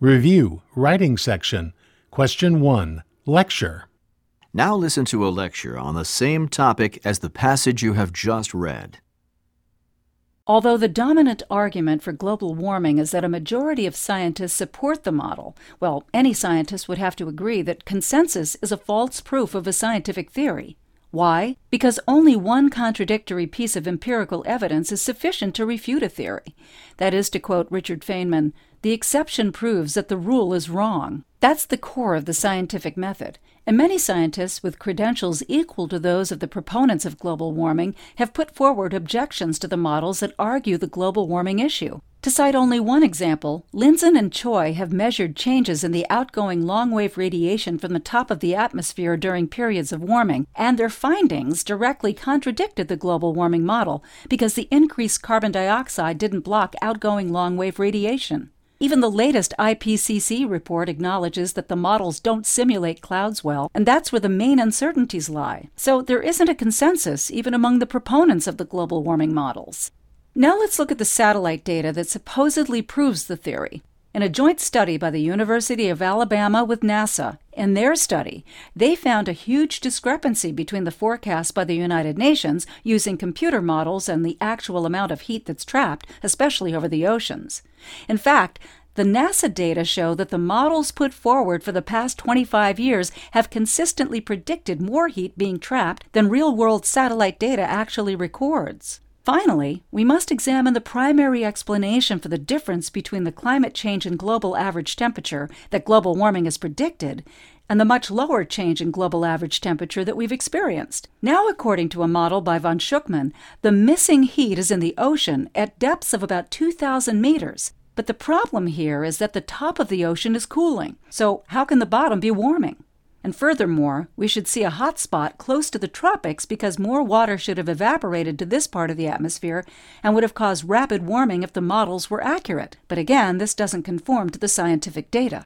Review, Writing Section. Question 1. Lecture. Now listen to a lecture on the same topic as the passage you have just read. Although the dominant argument for global warming is that a majority of scientists support the model, well, any scientist would have to agree that consensus is a false proof of a scientific theory. Why? Because only one contradictory piece of empirical evidence is sufficient to refute a theory. That is, to quote Richard Feynman, the exception proves that the rule is wrong. That's the core of the scientific method, and many scientists with credentials equal to those of the proponents of global warming have put forward objections to the models that argue the global warming issue. To cite only one example, Lindzen and Choi have measured changes in the outgoing long wave radiation from the top of the atmosphere during periods of warming, and their findings directly contradicted the global warming model because the increased carbon dioxide didn't block outgoing long wave radiation. Even the latest IPCC report acknowledges that the models don't simulate clouds well, and that's where the main uncertainties lie. So there isn't a consensus even among the proponents of the global warming models. Now let's look at the satellite data that supposedly proves the theory. In a joint study by the University of Alabama with NASA, in their study, they found a huge discrepancy between the forecast by the United Nations using computer models and the actual amount of heat that's trapped, especially over the oceans. In fact, the NASA data show that the models put forward for the past 25 years have consistently predicted more heat being trapped than real world satellite data actually records. Finally, we must examine the primary explanation for the difference between the climate change in global average temperature that global warming is predicted and the much lower change in global average temperature that we've experienced. Now, according to a model by von Schuckmann, the missing heat is in the ocean at depths of about 2,000 meters. But the problem here is that the top of the ocean is cooling. So, how can the bottom be warming? And furthermore, we should see a hot spot close to the tropics because more water should have evaporated to this part of the atmosphere and would have caused rapid warming if the models were accurate. But again, this doesn't conform to the scientific data.